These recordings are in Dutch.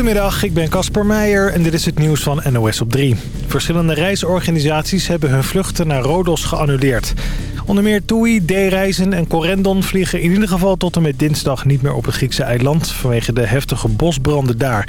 Goedemiddag, ik ben Casper Meijer en dit is het nieuws van NOS op 3. Verschillende reisorganisaties hebben hun vluchten naar Rodos geannuleerd. Onder meer TUI, D-Reizen en Corendon vliegen in ieder geval tot en met dinsdag niet meer op het Griekse eiland... vanwege de heftige bosbranden daar.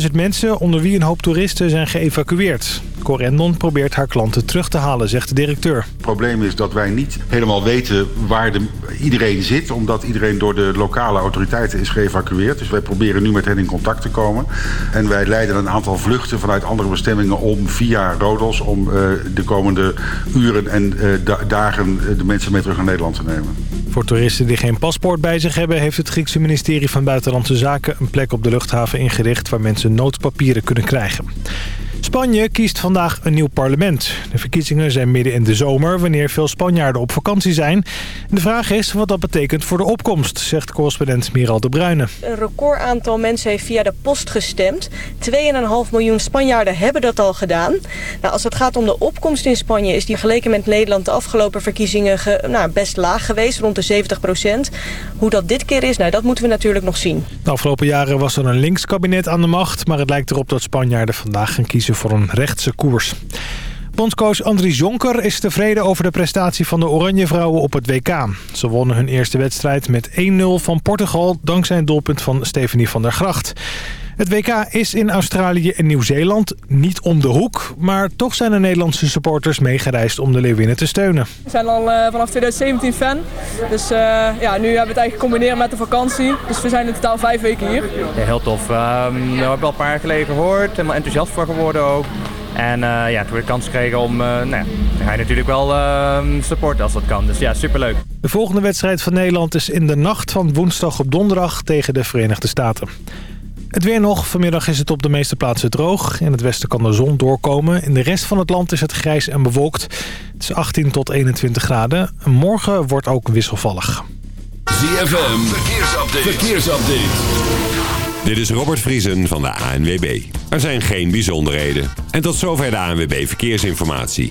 19.000 mensen, onder wie een hoop toeristen, zijn geëvacueerd. Corendon probeert haar klanten terug te halen, zegt de directeur. Het probleem is dat wij niet helemaal weten waar de, iedereen zit... omdat iedereen door de lokale autoriteiten is geëvacueerd. Dus wij proberen nu met hen in contact te komen. En wij leiden een aantal vluchten vanuit andere bestemmingen om via Rodos... om uh, de komende uren en uh, dagen de mensen mee terug naar Nederland te nemen. Voor toeristen die geen paspoort bij zich hebben... heeft het Griekse ministerie van Buitenlandse Zaken een plek op de luchthaven ingericht... waar mensen noodpapieren kunnen krijgen. Spanje kiest vandaag een nieuw parlement. De verkiezingen zijn midden in de zomer, wanneer veel Spanjaarden op vakantie zijn. De vraag is wat dat betekent voor de opkomst, zegt correspondent Miral de Bruyne. Een record aantal mensen heeft via de post gestemd. 2,5 miljoen Spanjaarden hebben dat al gedaan. Nou, als het gaat om de opkomst in Spanje is die vergeleken met Nederland de afgelopen verkiezingen ge, nou, best laag geweest, rond de 70 procent. Hoe dat dit keer is, nou, dat moeten we natuurlijk nog zien. De afgelopen jaren was er een linkskabinet aan de macht, maar het lijkt erop dat Spanjaarden vandaag gaan kiezen voor een rechtse koers. Bondscoach Andries Jonker is tevreden over de prestatie van de Oranje Vrouwen op het WK. Ze wonnen hun eerste wedstrijd met 1-0 van Portugal dankzij een doelpunt van Stephanie van der Gracht. Het WK is in Australië en Nieuw-Zeeland niet om de hoek. Maar toch zijn de Nederlandse supporters meegereisd om de Leeuwinnen te steunen. We zijn al uh, vanaf 2017 fan. Dus uh, ja, nu hebben we het eigenlijk gecombineerd met de vakantie. Dus we zijn in totaal vijf weken hier. Ja, heel tof. Um, we hebben al een paar jaar geleden gehoord. Helemaal enthousiast voor geworden ook. En uh, ja, toen we de kans kregen om, nou ja, dan ga je natuurlijk wel supporten als dat kan. Dus ja, superleuk. De volgende wedstrijd van Nederland is in de nacht van woensdag op donderdag tegen de Verenigde Staten. Het weer nog. Vanmiddag is het op de meeste plaatsen droog. In het westen kan de zon doorkomen. In de rest van het land is het grijs en bewolkt. Het is 18 tot 21 graden. Morgen wordt ook wisselvallig. ZFM, verkeersupdate. verkeersupdate. Dit is Robert Vriesen van de ANWB. Er zijn geen bijzonderheden. En tot zover de ANWB Verkeersinformatie.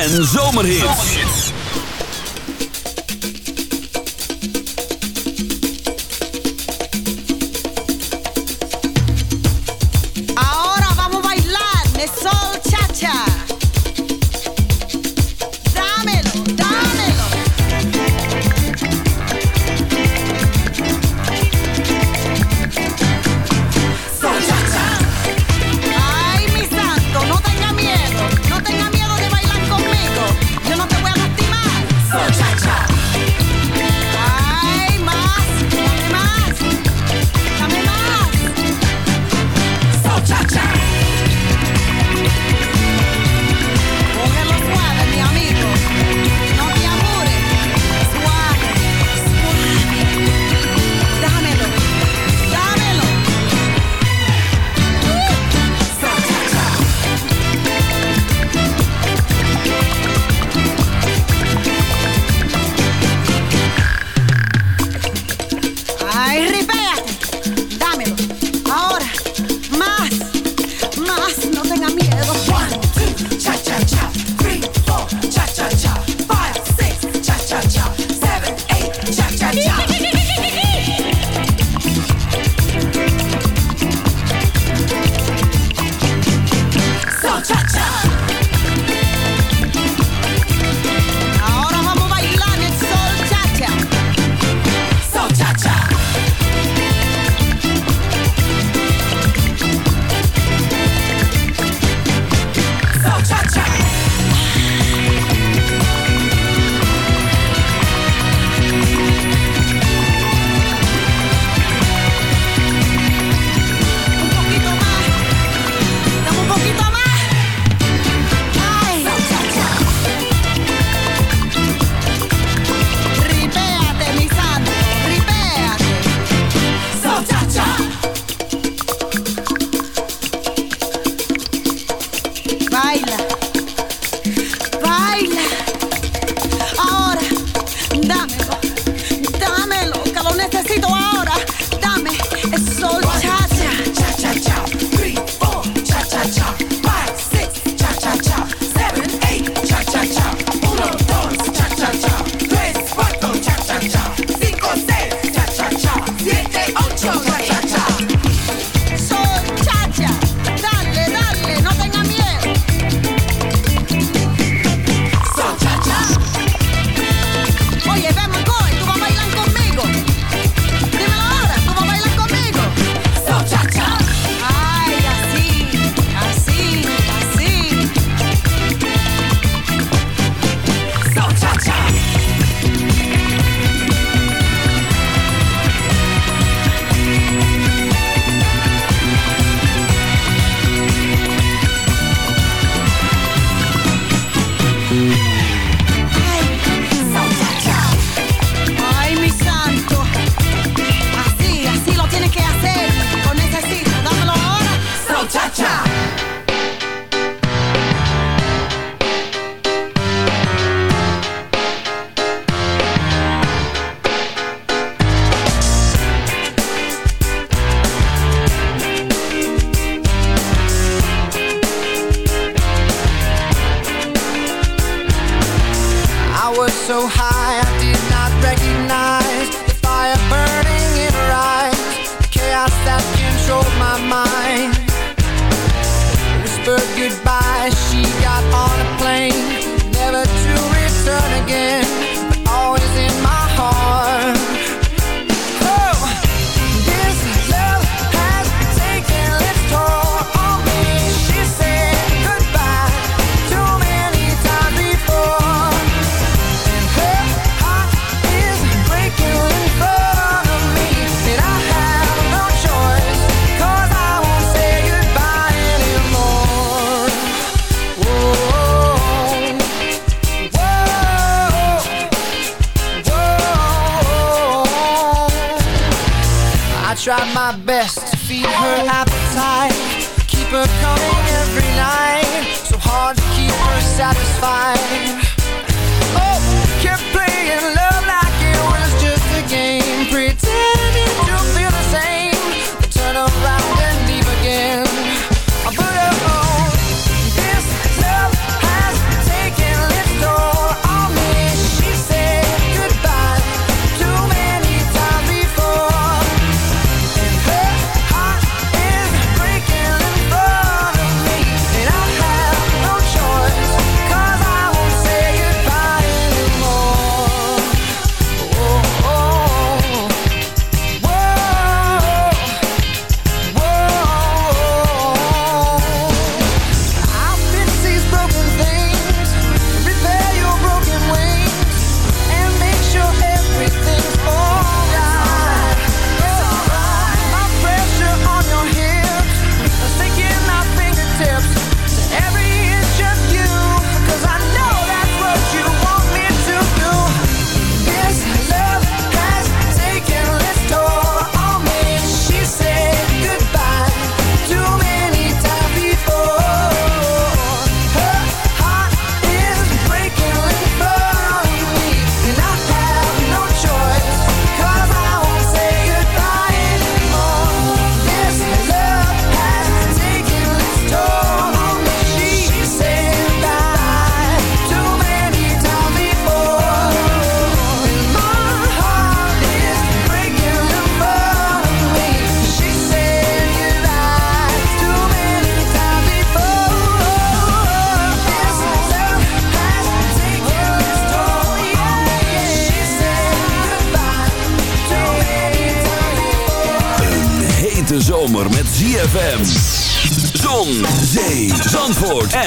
En zomerhits.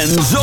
Zandvoort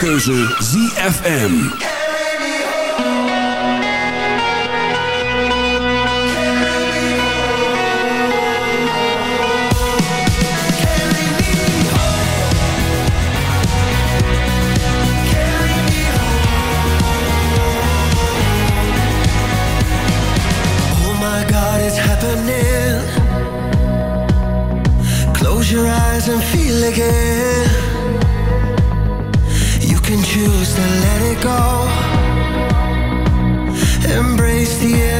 keuze ZFM. Oh Close your eyes and feel again can choose to let it go. Embrace the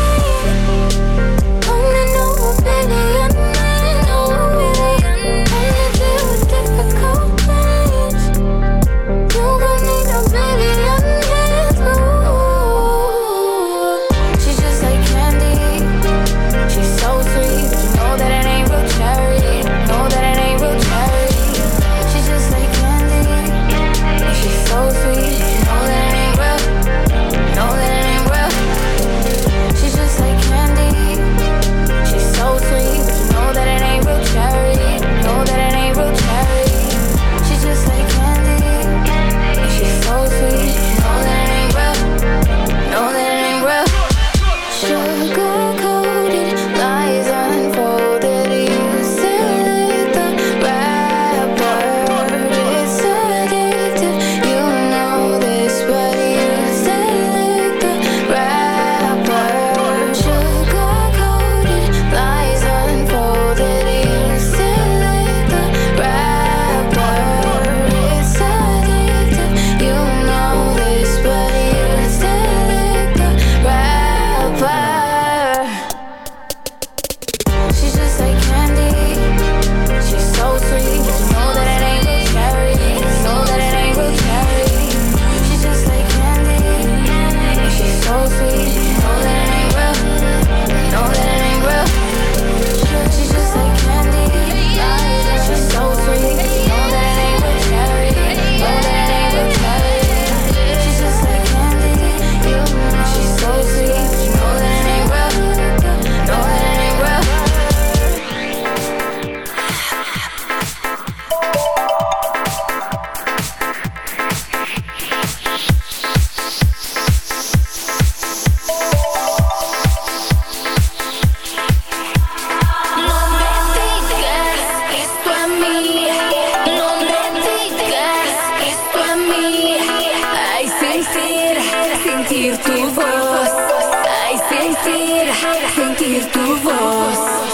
sentir, sentir tu voz.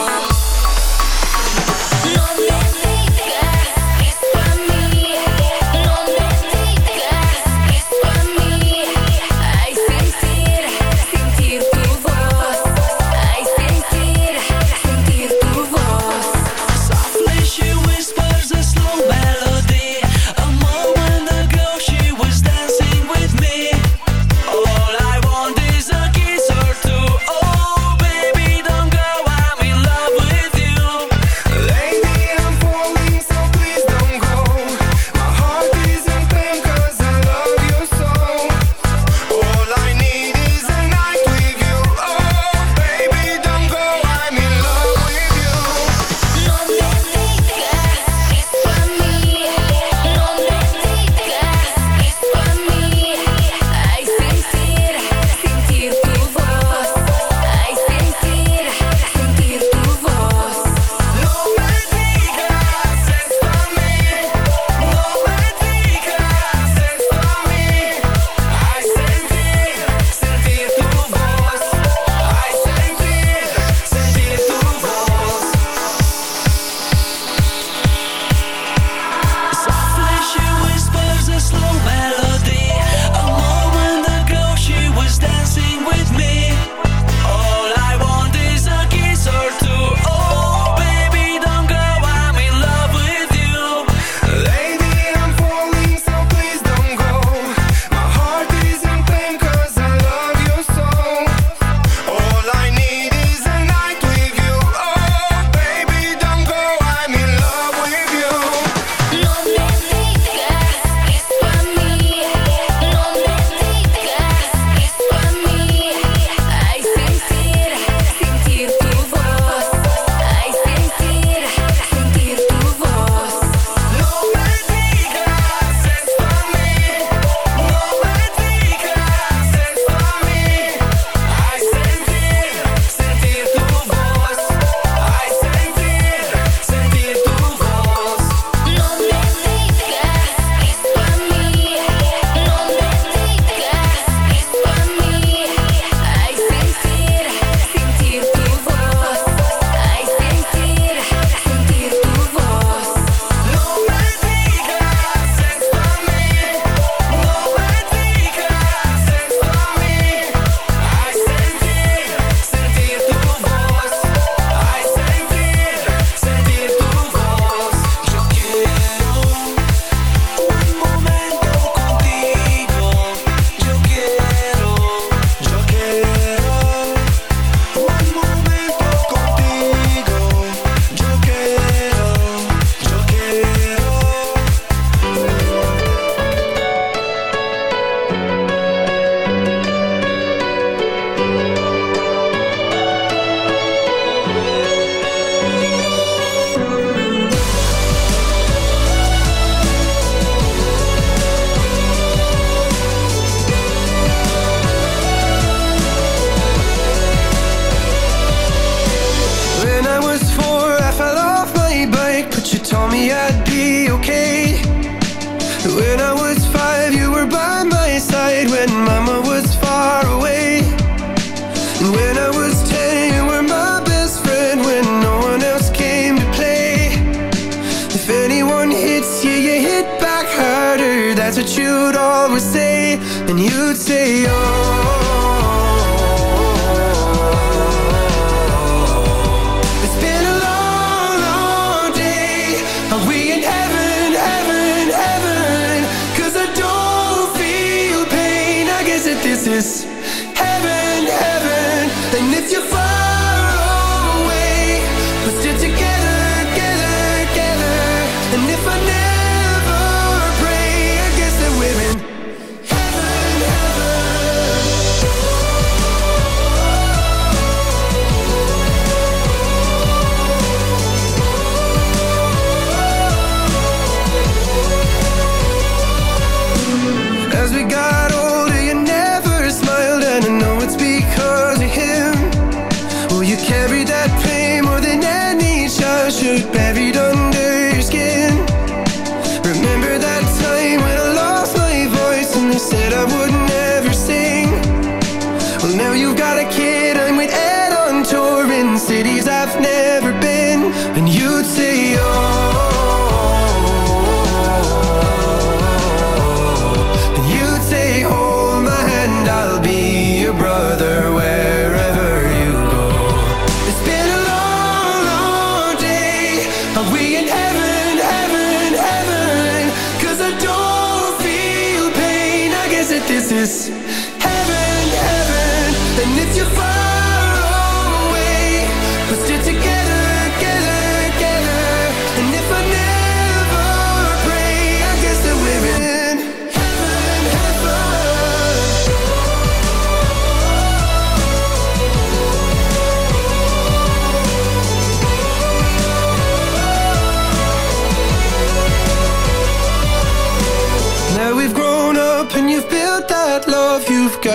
That's what you'd always say And you'd say, oh. It's been a long, long day. Are we in heaven, heaven, heaven? Cause I don't feel pain. I guess that this is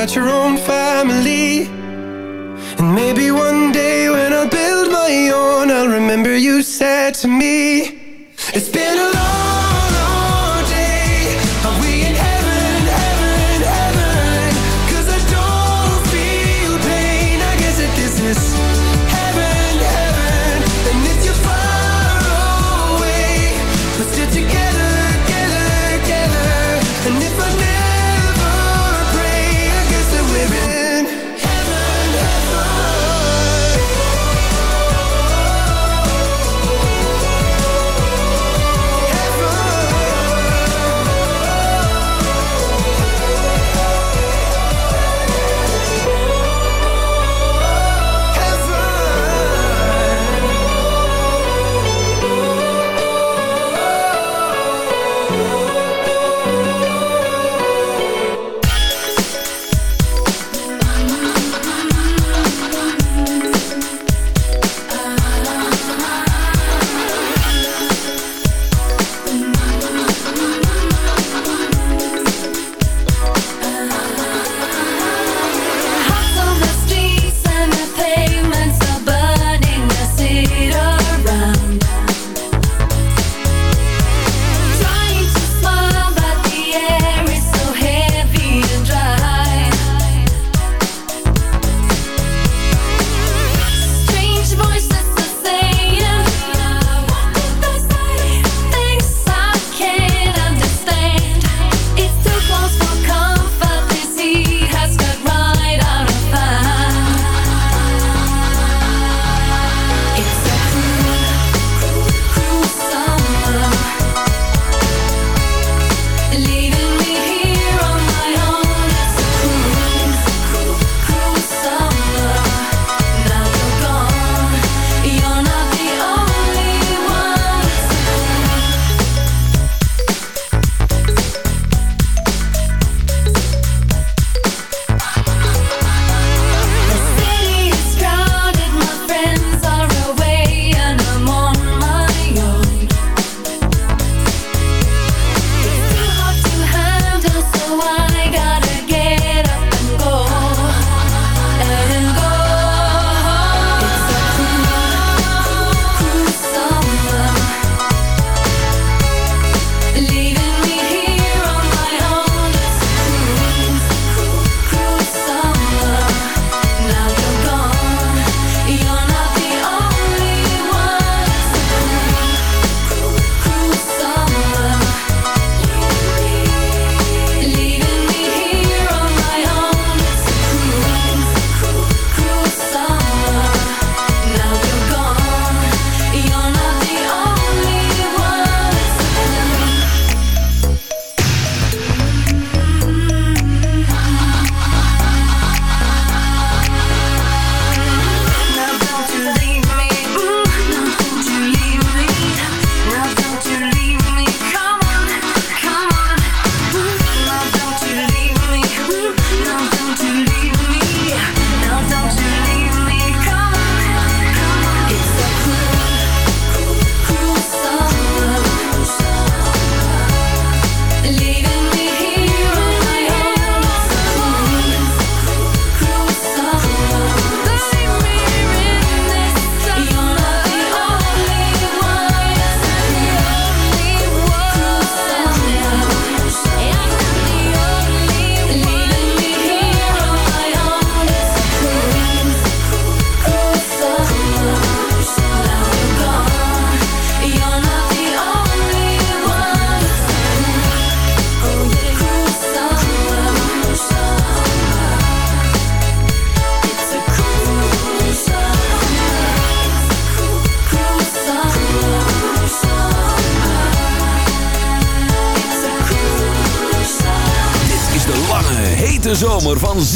at your own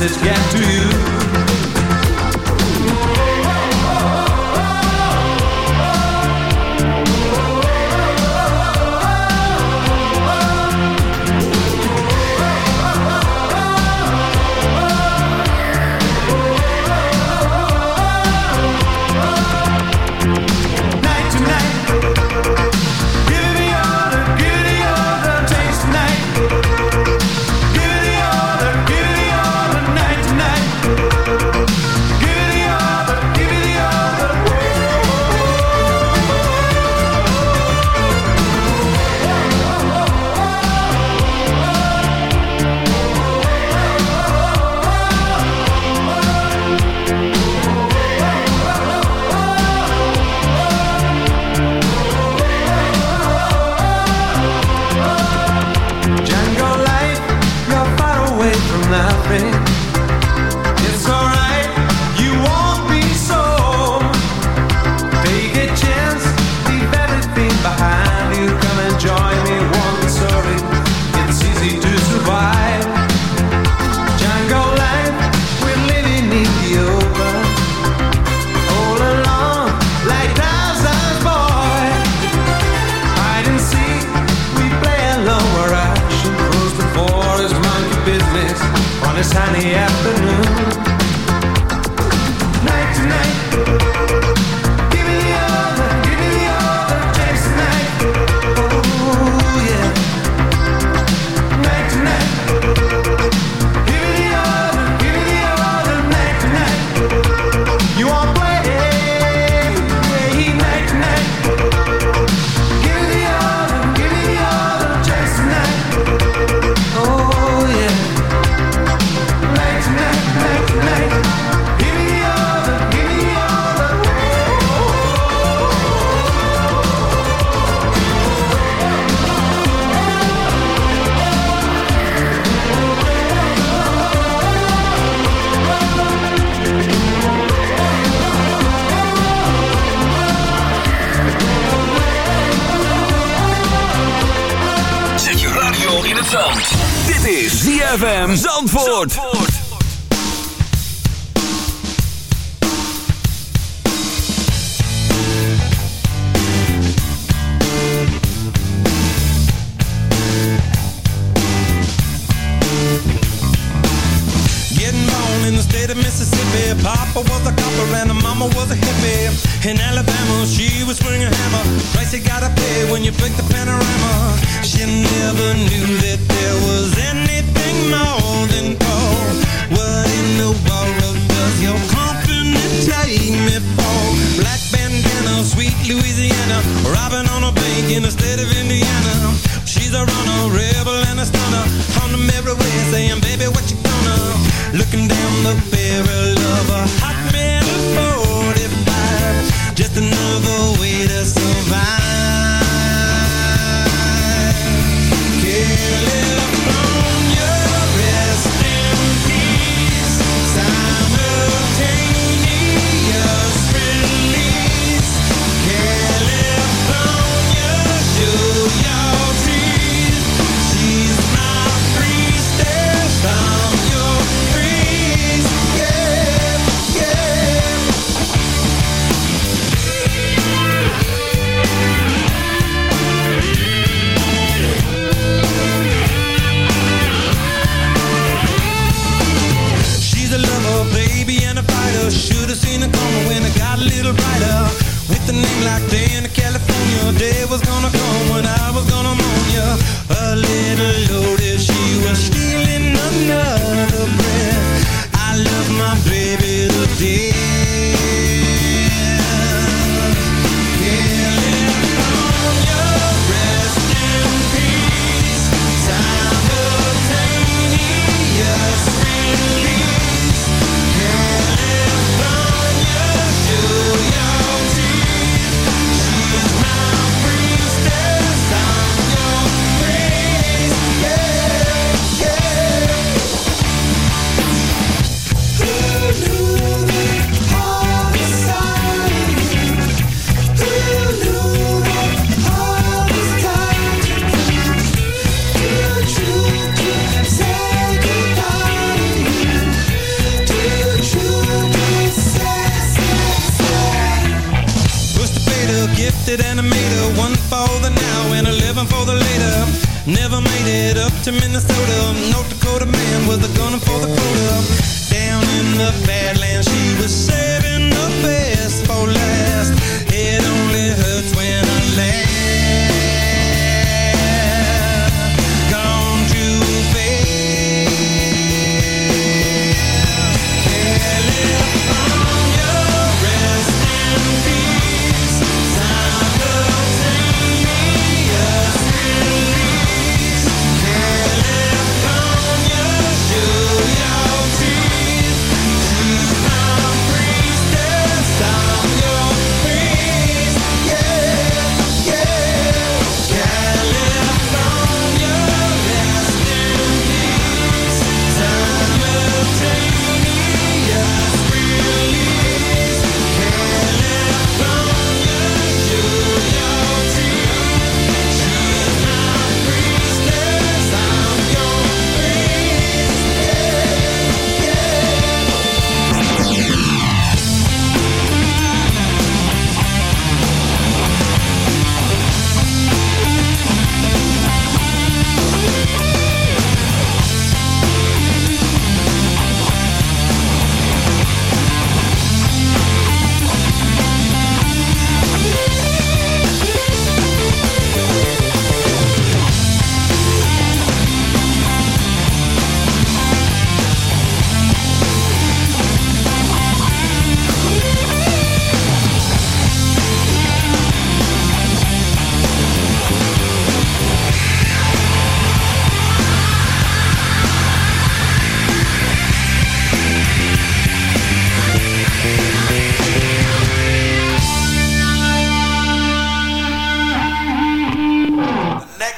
Message get to you?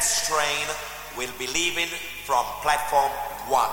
Next Train will be leaving from platform one.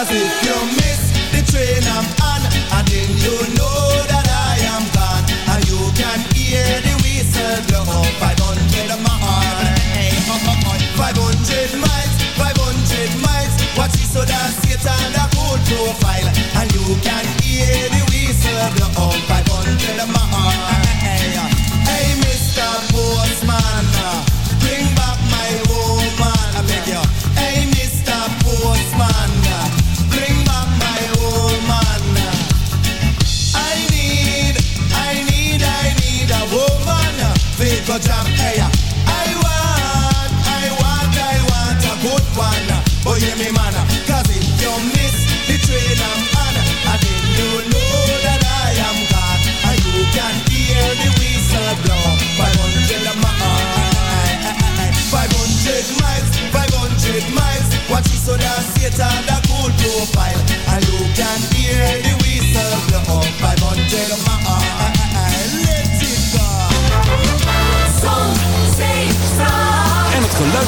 Cause if you're me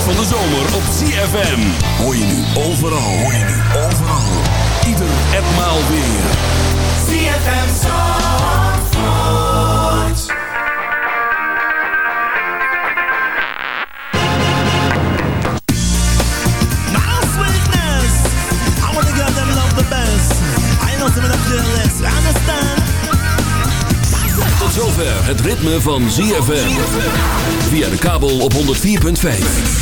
van de zomer op CFM. Hoor je nu overal, hoor je nu overal. Ieder en maal weer. CFM Zandvoort. My sweetness. I want the girl that love the best. I know some of the feelings. You understand? Tot zover het ritme van ZFM. Via de kabel op 104.5.